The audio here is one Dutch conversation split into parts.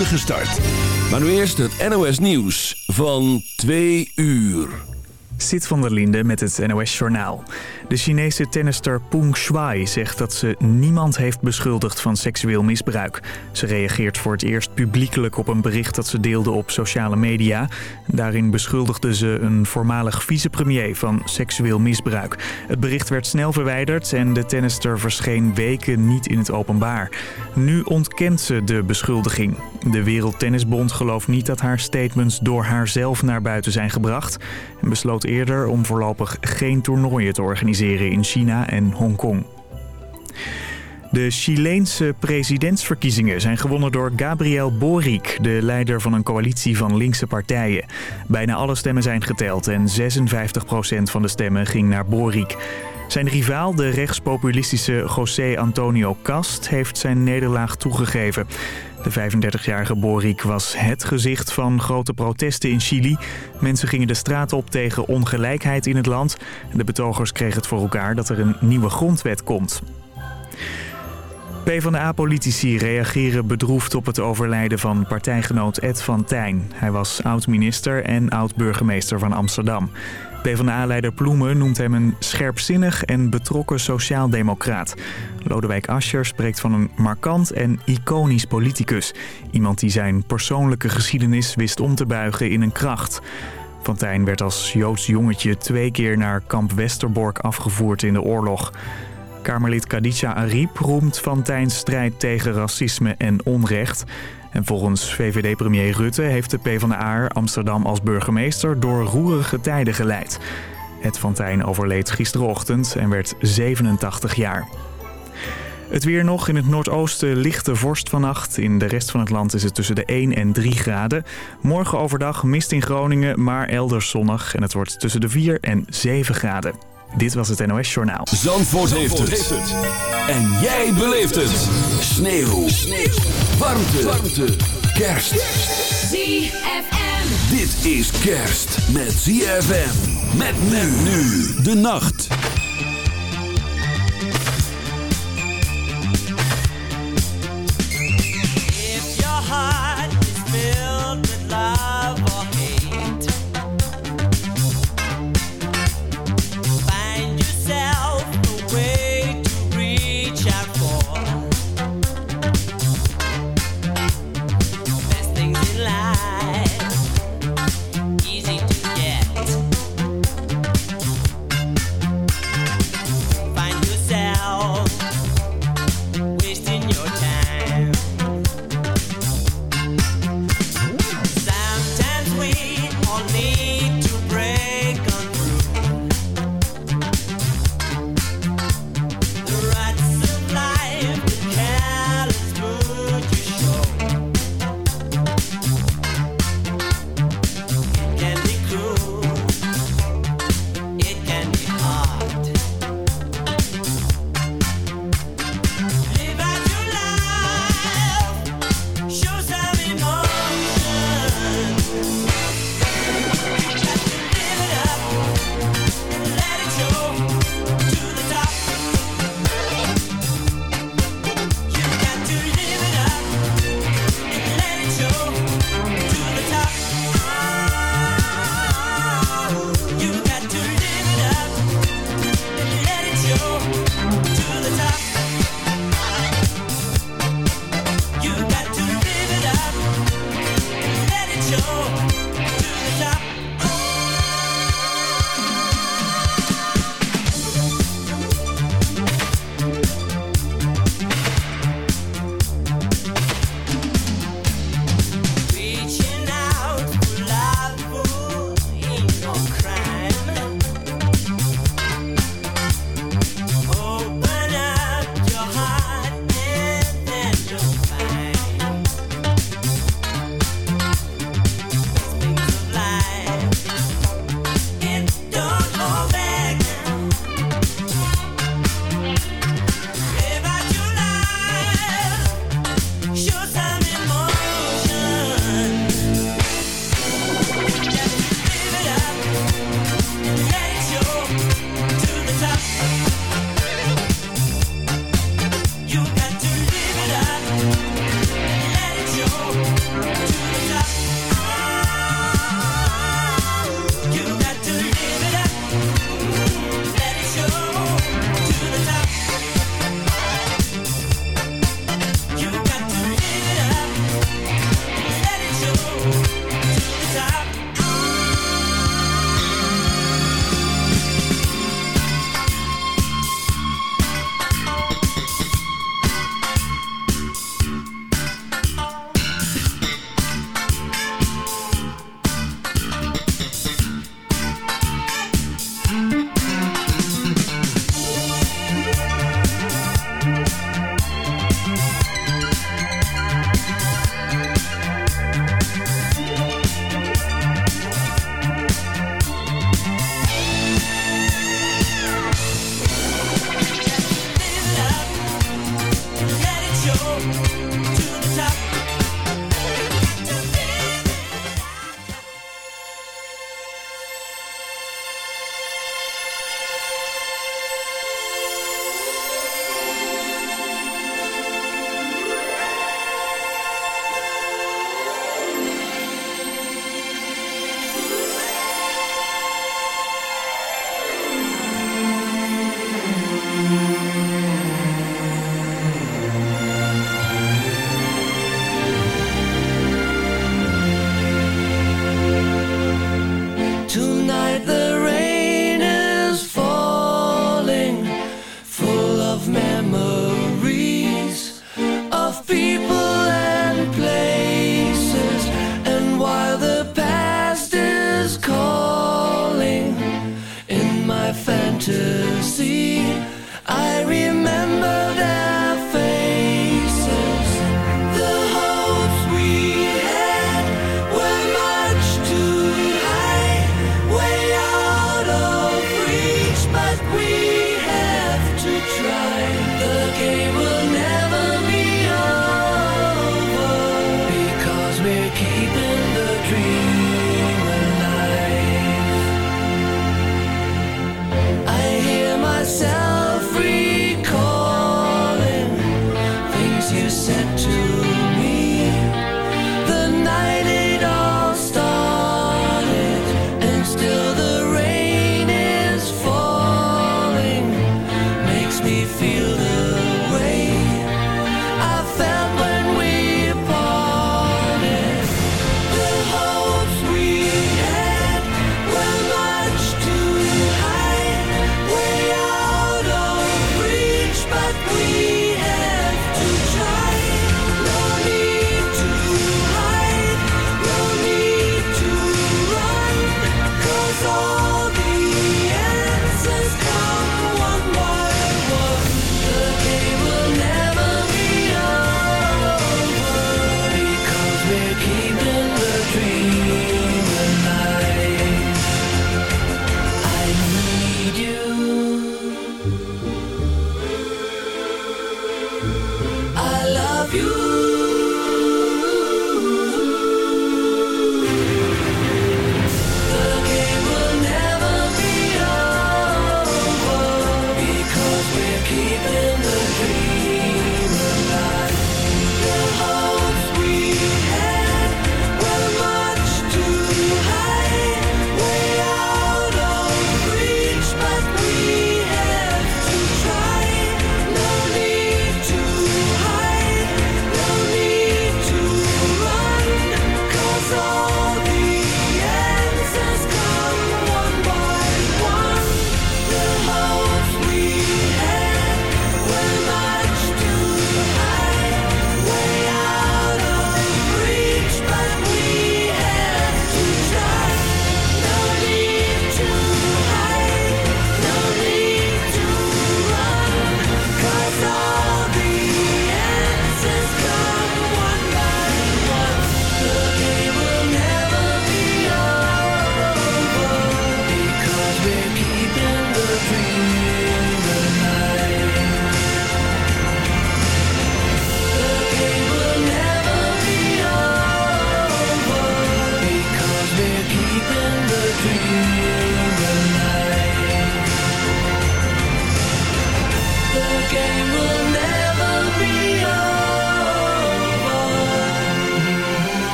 spoedige start. Maar nu eerst het NOS Nieuws van 2 uur. Sit van der Linde met het NOS Journaal. De Chinese tennister Peng Shuai zegt dat ze niemand heeft beschuldigd van seksueel misbruik. Ze reageert voor het eerst publiekelijk op een bericht dat ze deelde op sociale media. Daarin beschuldigde ze een voormalig vicepremier van seksueel misbruik. Het bericht werd snel verwijderd en de tennister verscheen weken niet in het openbaar. Nu ontkent ze de beschuldiging. De Wereldtennisbond gelooft niet dat haar statements door haarzelf naar buiten zijn gebracht... en besloot eerder om voorlopig geen toernooien te organiseren in China en Hongkong. De Chileense presidentsverkiezingen zijn gewonnen door Gabriel Boric, de leider van een coalitie van linkse partijen. Bijna alle stemmen zijn geteld en 56% van de stemmen ging naar Boric. Zijn rivaal, de rechtspopulistische José Antonio Cast, heeft zijn nederlaag toegegeven. De 35-jarige Boric was het gezicht van grote protesten in Chili. Mensen gingen de straat op tegen ongelijkheid in het land. De betogers kregen het voor elkaar dat er een nieuwe grondwet komt. PvdA-politici reageren bedroefd op het overlijden van partijgenoot Ed van Tijn. Hij was oud-minister en oud-burgemeester van Amsterdam. PvdA-leider Ploemen noemt hem een scherpzinnig en betrokken sociaaldemocraat. Lodewijk Asscher spreekt van een markant en iconisch politicus. Iemand die zijn persoonlijke geschiedenis wist om te buigen in een kracht. Van Tijn werd als Joods jongetje twee keer naar kamp Westerbork afgevoerd in de oorlog. Kamerlid Khadija Ariep roemt Van Tijns strijd tegen racisme en onrecht... En volgens VVD-premier Rutte heeft de PvdA Amsterdam als burgemeester door roerige tijden geleid. Het Van overleed gisterochtend en werd 87 jaar. Het weer nog. In het noordoosten lichte vorst vannacht. In de rest van het land is het tussen de 1 en 3 graden. Morgen overdag mist in Groningen, maar elders zonnig. En het wordt tussen de 4 en 7 graden. Dit was het NOS Journaal. Zandvoort, heeft, het. En jij beleeft het. Sneeuw. Sneeuw. Warmte. Warmte. Kerst. ZFM. Dit is kerst met ZFM. Met men nu. De nacht. If your heart is filled with love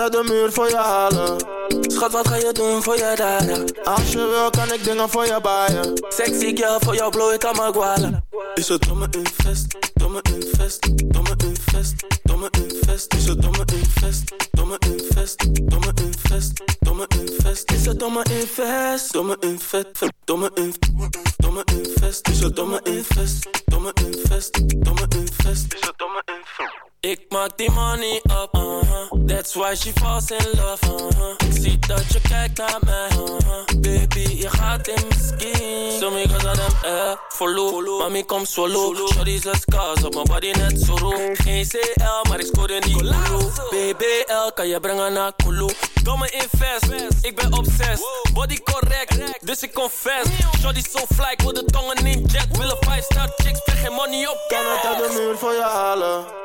uit de muur voor je halen. Schat, wat ga je doen voor je daden? Als je wil, kan ik dingen voor je baaien. Sexy girl, voor jou blow ik mijn gwalen. Is het domme invest, domme invest, domme invest, domme invest. Is het domme invest, domme invest, domme invest, domme invest. Is het domme invest, domme invest, domme invest, domme invest. Is het domme invest, domme invest, domme invest. Is het domme invest. Ik maak die money up, uh -huh. that's why she falls in love. Uh -huh. Ik zie dat je kijkt naar mij, uh -huh. baby, je gaat in mijn skin. So me cause them, eh, follow, mami kom swallow. Shorty's let's cause op mijn body net zo roep. Geen CL, maar ik scoorde niet Kulu. BBL, kan je brengen naar Kulu. Domme invest, ik ben obsessed. Body correct, dus ik confess. Shorty so fly, ik wil de tongen in jet. Willen 5 star chicks, spreek geen money op. Kan het uit de muur voor je halen?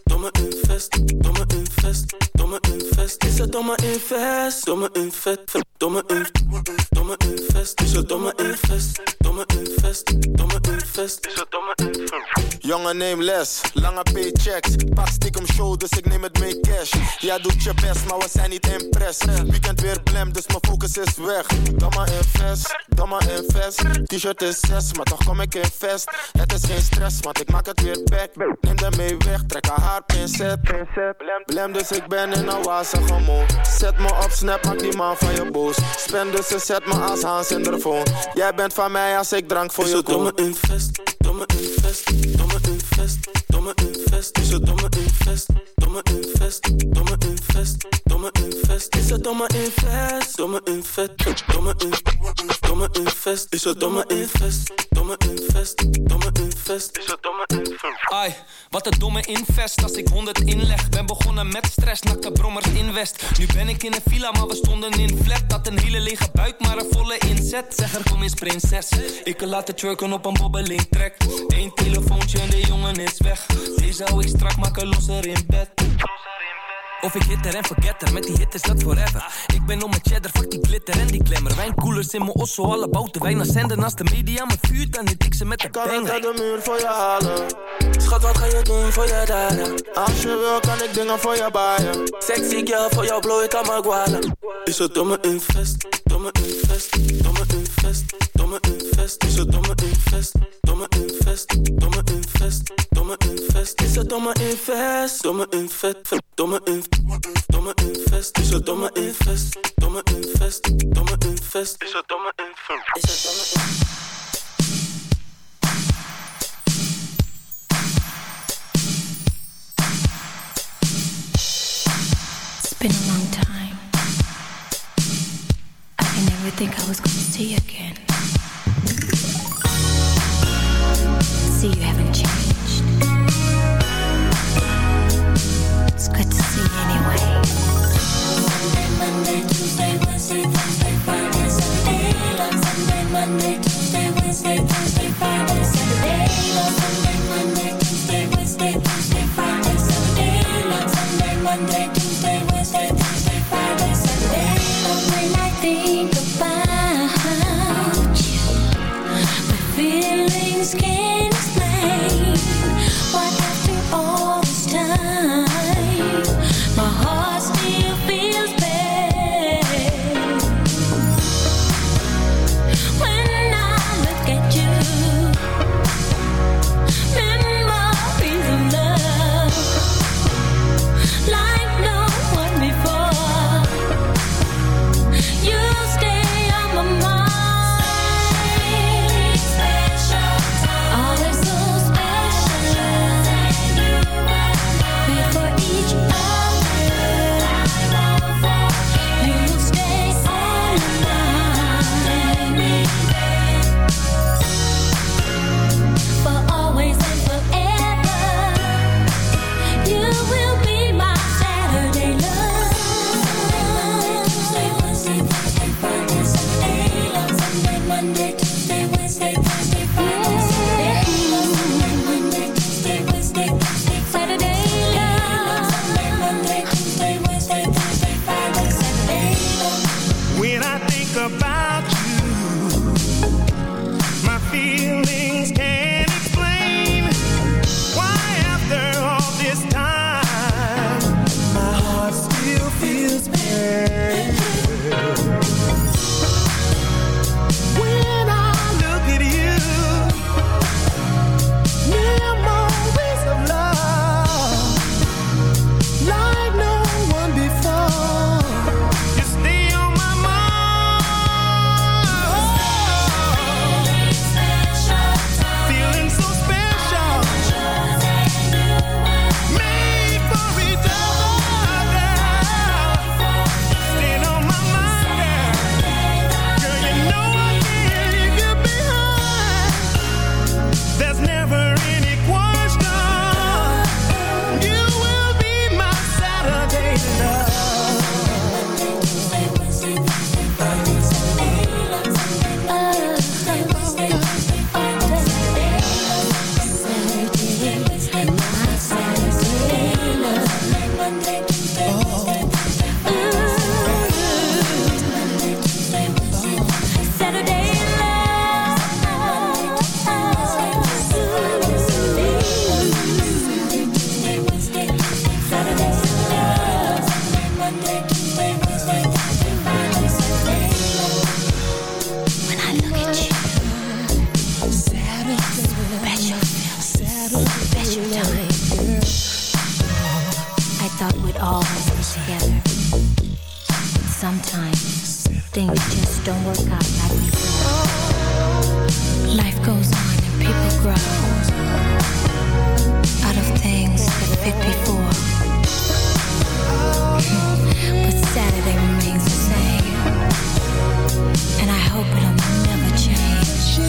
domme invest, domme invest, domme invest. Is het domme invest, domme invest, domme invest, domme invest. Is het domme invest, domme invest, domme invest. Is het domme invest. Jongen, neem les, lange paychecks. Pak stiekem show, dus ik neem het mee cash. Jij doet je best, maar we zijn niet impress. Weekend weer blem, dus mijn focus is weg. Domme invest, domme invest. T-shirt is 6, maar toch kom ik in vest. Het is geen stress, want ik maak het weer back. Neem de mee weg, trek haar pincet. Blem, dus ik ben in een wazige mood. Zet me op snap, maak die man van je boos. Spend dus ze zet me als Hans in de phone. Jij bent van mij als ik drank voor je koop. Domme invest, domme invest, domme invest, domme invest. Is het domme invest, domme invest, domme invest, domme invest. Is het domme invest, domme invest, domme invest, domme invest. Is het domme invest, domme invest, domme invest. Is het domme invest. Ai, wat een domme invest als ik 100 inleg. Ben begonnen met stress, nakke brommers invest. Nu ben ik in een villa, maar we stonden in flat. Dat een hele lege buik, maar een volle inzet. Zeg er kom eens prinses. Ik laat het twerken op een bobbeling trek. Telefoontje en de jongen is weg. Deze hou ik strak, maken losser in bed. Of ik hitter en forgetter, met die hit is dat forever. Ik ben om mijn cheddar, fuck die glitter en die klemmer. Wijnkoelers in mijn osso, alle bouten wijn zenden. Als de media me vuurt, dan hit ik ze met de Kan banger. het uit de muur voor je halen? Schat, wat ga je doen voor je daden? Als je wil, kan ik dingen voor je baaien. Sexy girl, voor jou blow ik aan mijn gwalen. Is het domme invest, domme invest, domme invest, domme invest. Is het domme invest, domme invest, domme invest, domme invest. Is het domme invest, domme invest, domme invest, domme het domme invest, domme invest, domme het domme het domme invest. It's been a long time. I can never think I was going to see you again. See, you haven't changed. It's good anyway. together. Sometimes things just don't work out like we before. Life goes on and people grow out of things that fit before. but Saturday remains the same, and I hope it'll never change.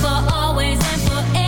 For always and forever.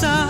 sun.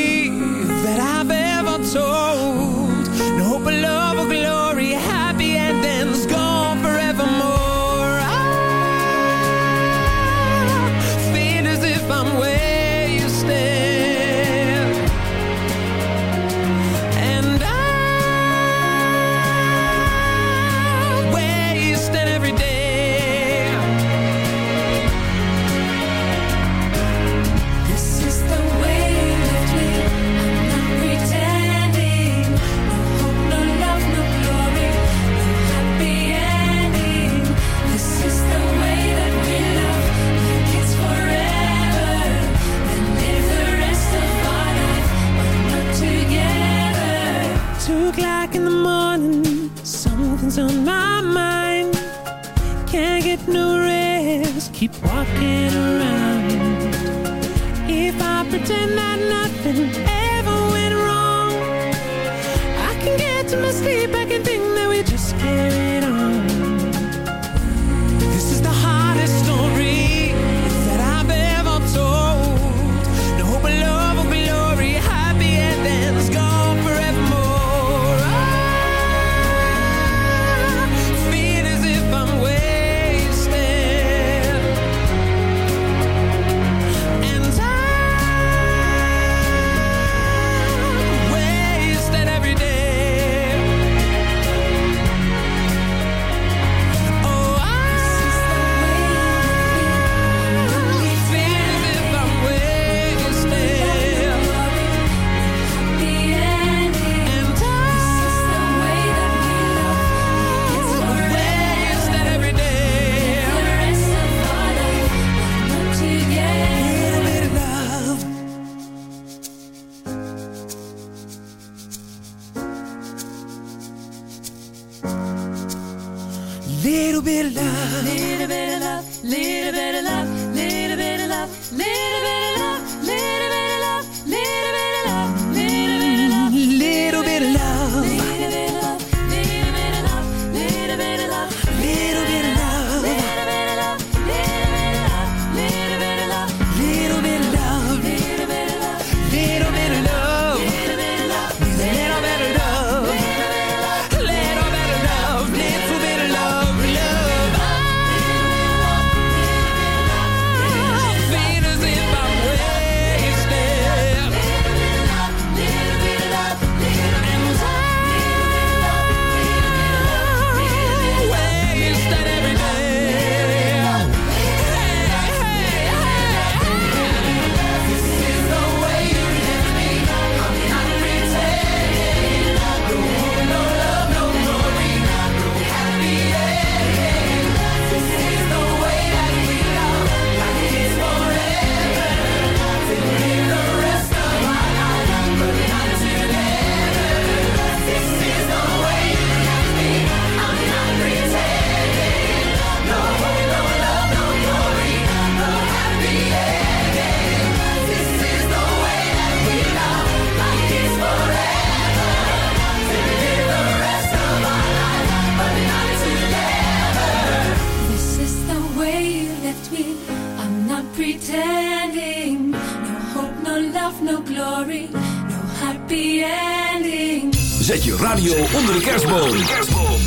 Zet je radio onder de kerstboom.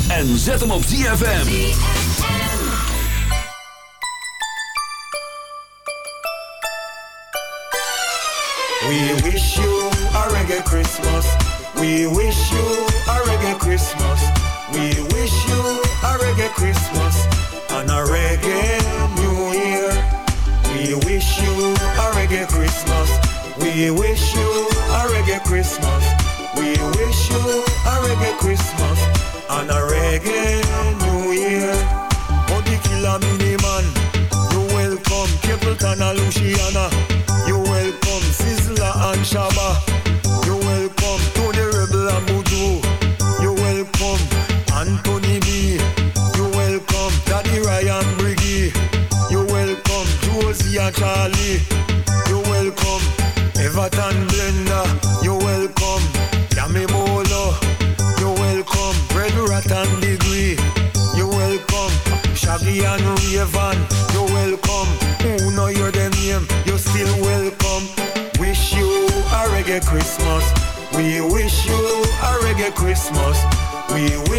En zet hem op ZFM. We wish you a reggae Christmas. We wish you a reggae Christmas. We wish you a reggae Christmas. And a reggae New Year. We wish you a reggae Christmas. We wish and a reggae New Year. Oh, the killer mini man, you welcome Capleton and Luciana. You welcome Sizzler and Shaba. You welcome Tony Rebel and Mojo. You welcome Anthony B. You welcome Daddy Ryan Briggy. You welcome Josie and Charlie. Christmas. We will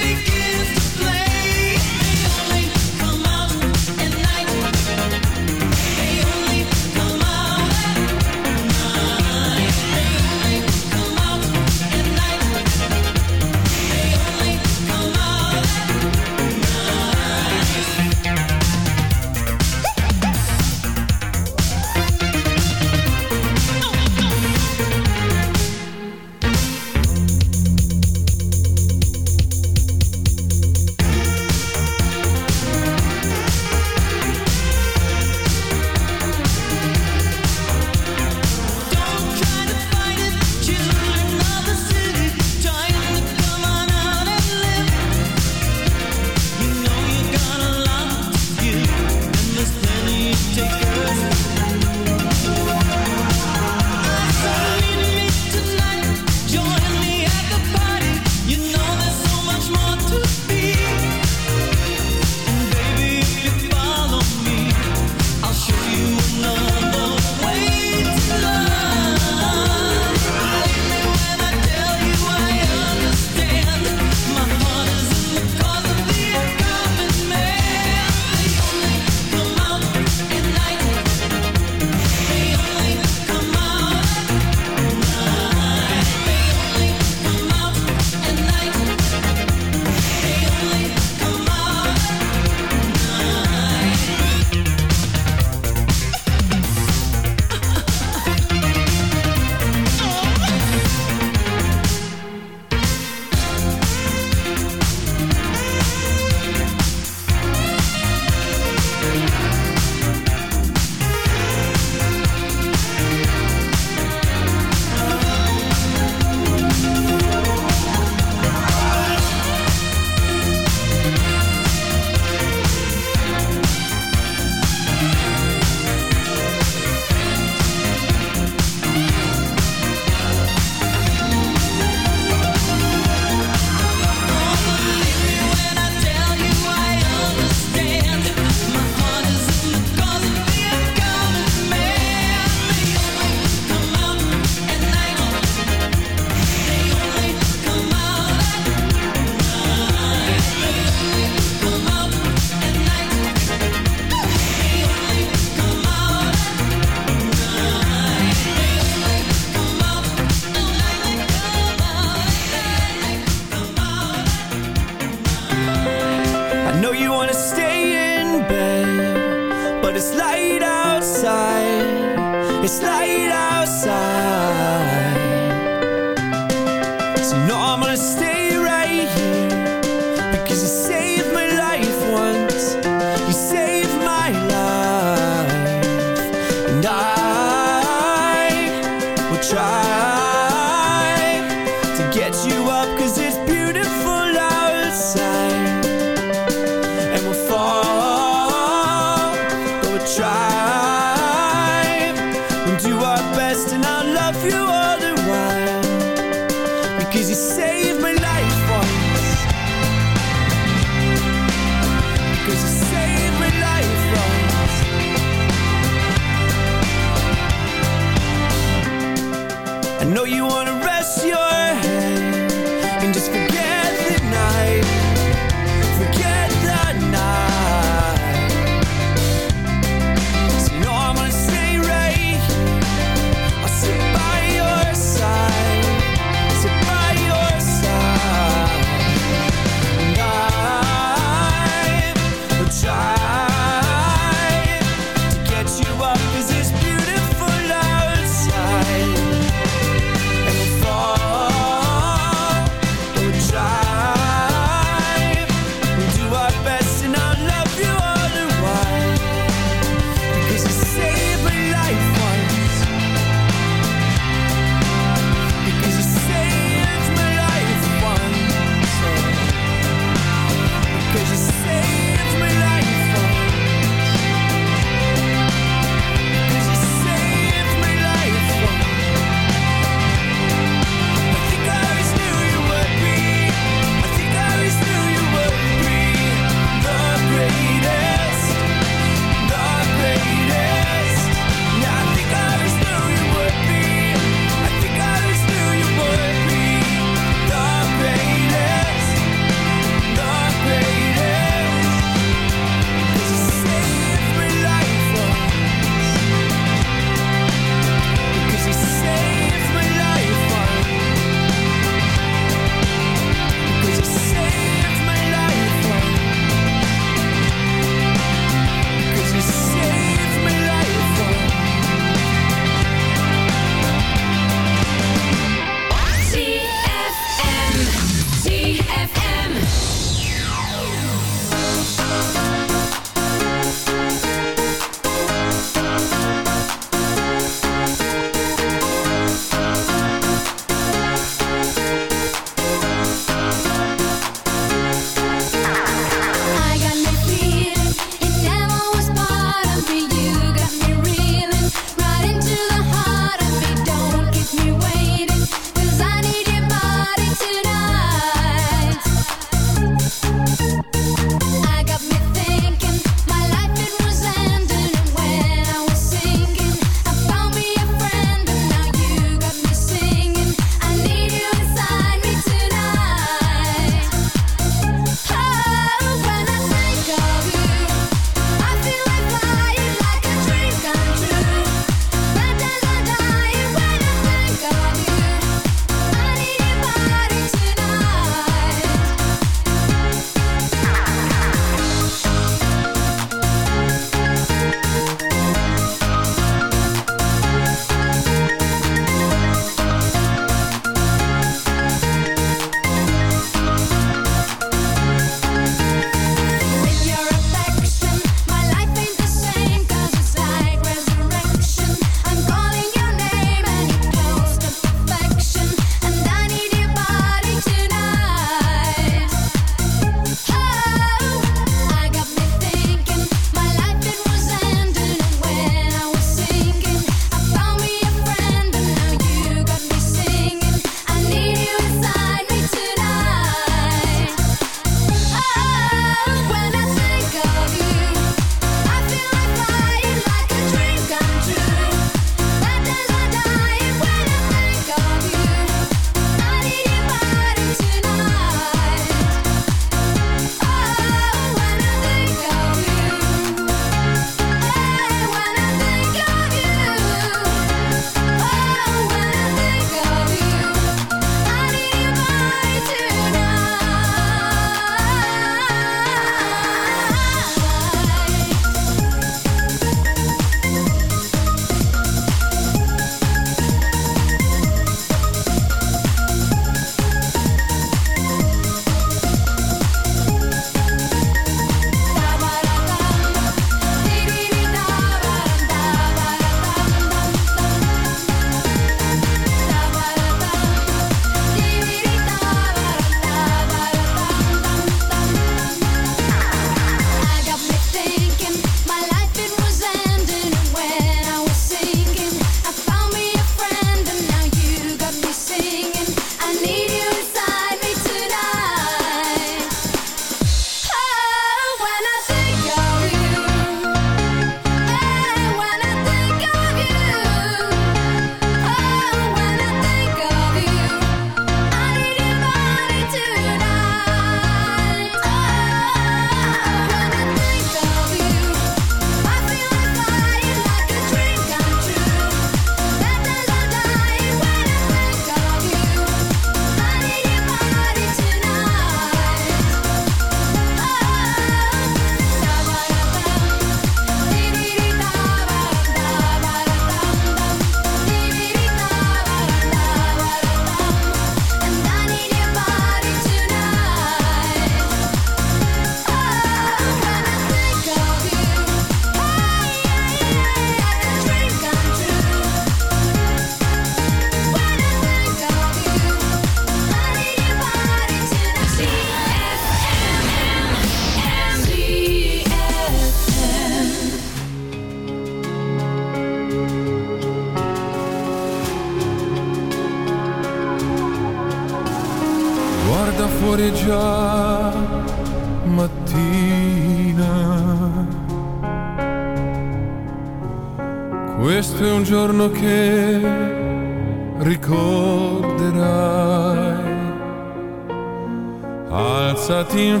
Alzati in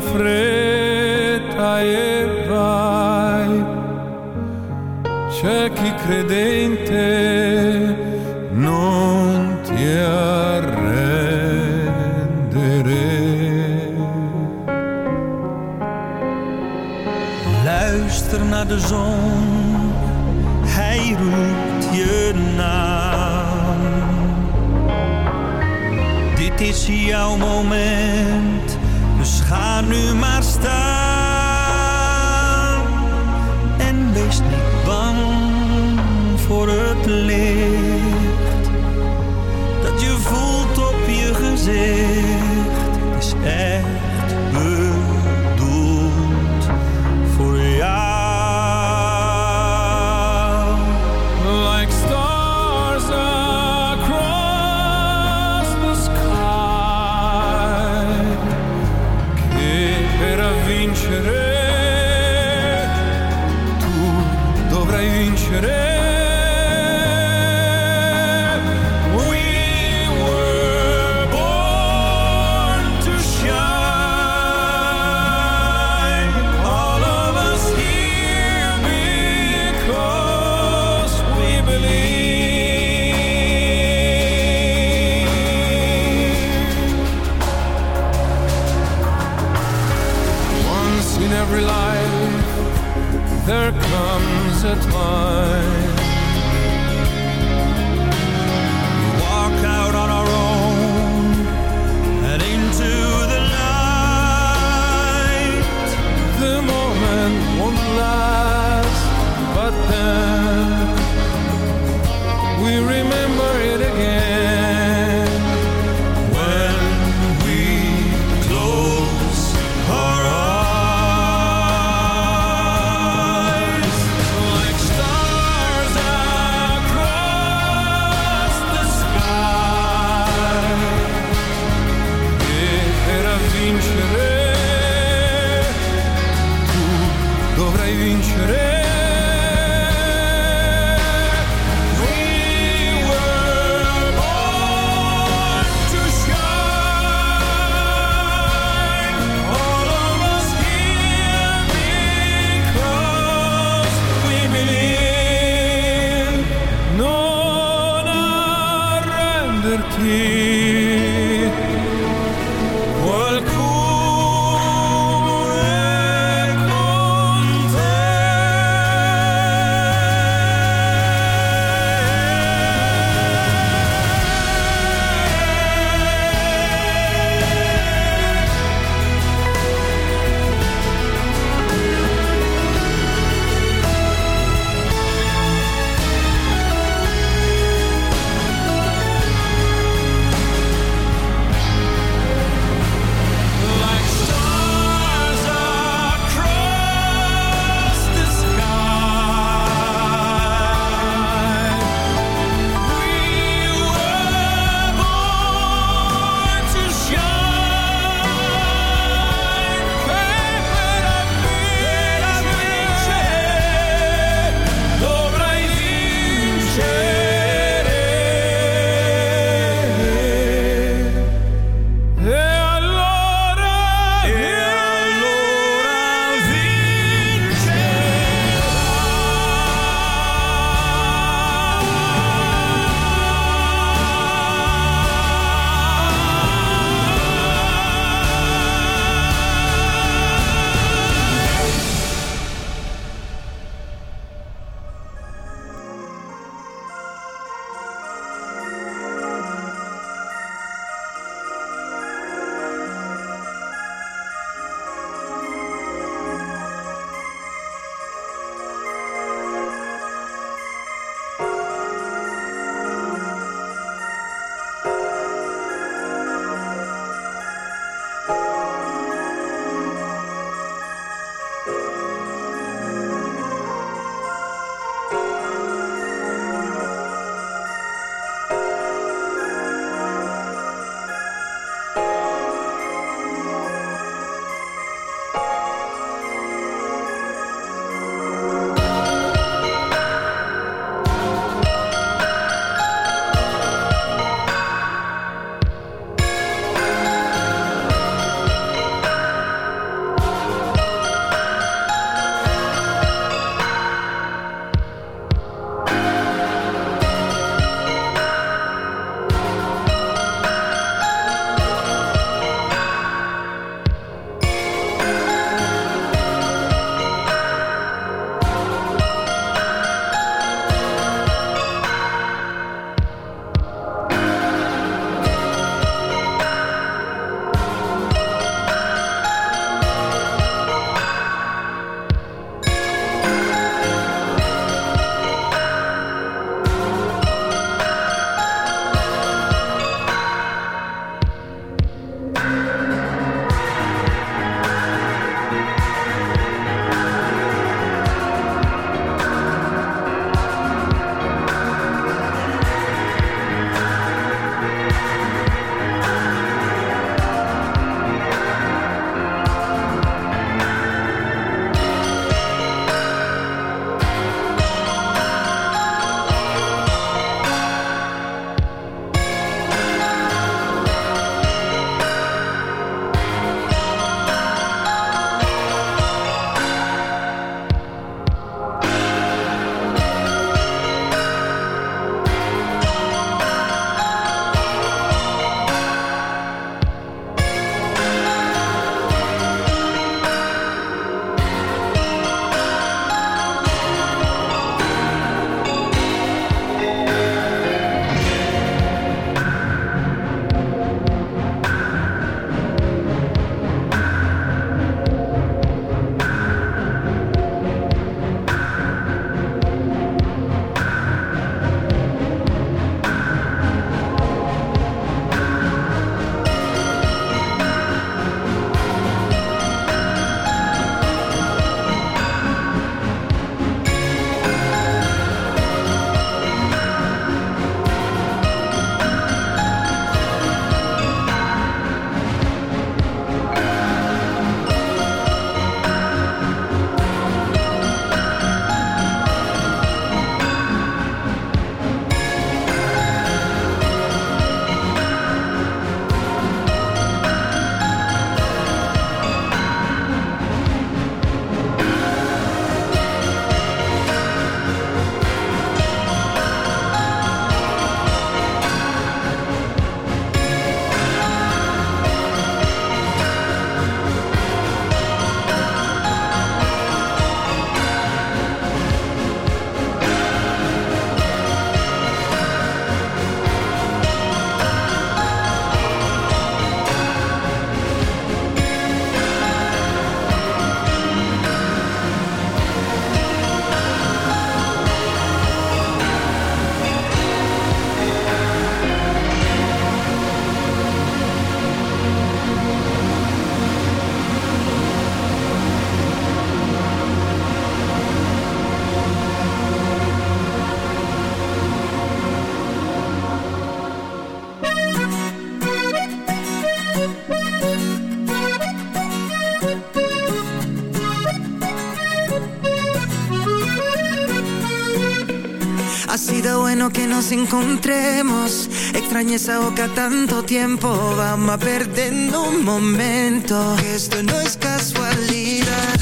encontremos. Extrañé esa boca tanto tiempo. Vamos perdiendo un momento. Que esto no es casualidad.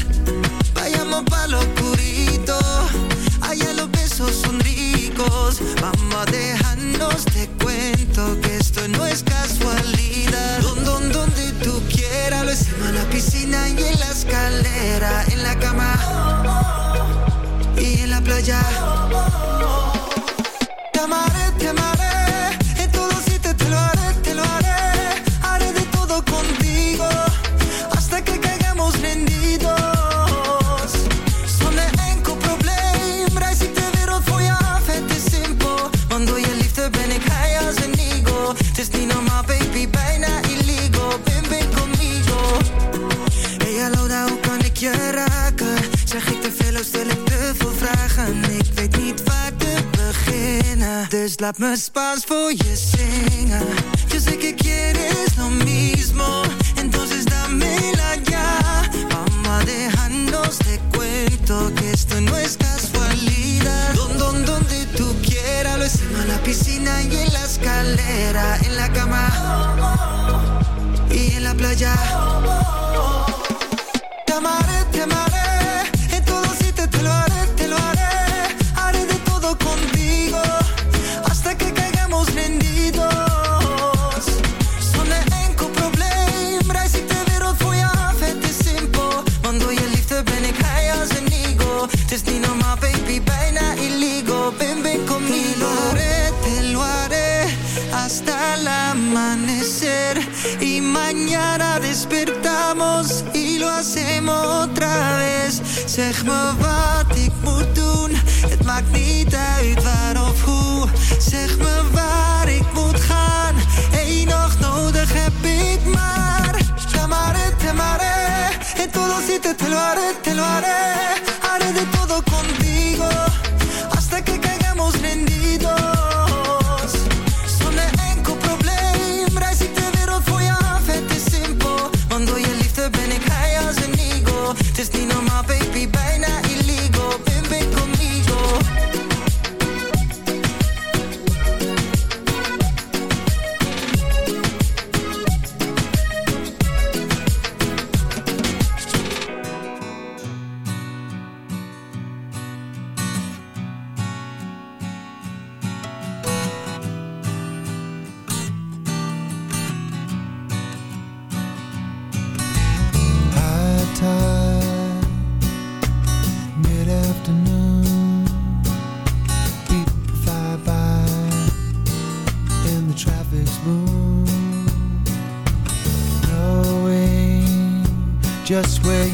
Vayamos pa' lo oscurito. Allá los besos son ricos. Vamos a dejarnos de cuento. Que esto no es casualidad. Don, don, donde tú quieras. Lo hicimos en la piscina y en la escalera. En la cama. Y en la playa. Laat me Spaans voor je zingen. Yo sé que quieres lo mismo. Entonces dámela ya. Vamos dejarnos de cuento que esto no es casualidad. Don, don, donde tú quieras. Lo hicimos en la piscina y en la escalera. En la cama y en la playa. Niet uit waar of hoe. Zeg me waar ik moet gaan, één nacht nodig heb ik maar. Te amaré, te amaré, en todo sitio te te lo haré. Haré de todo contigo,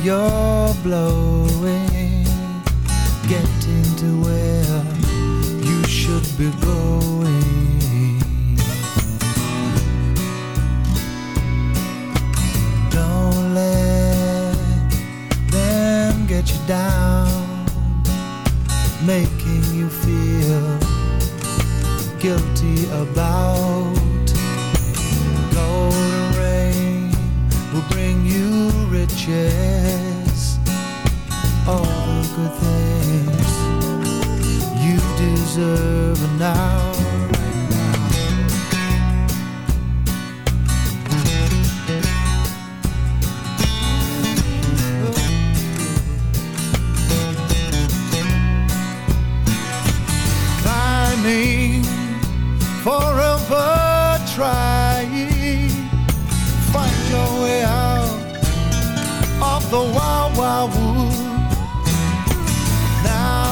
your blow.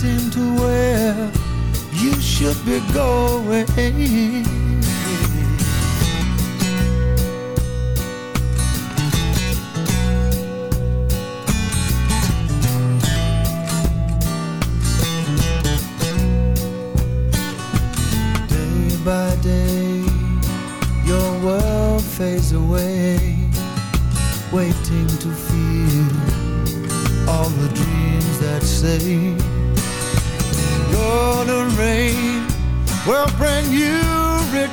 to where you should be going.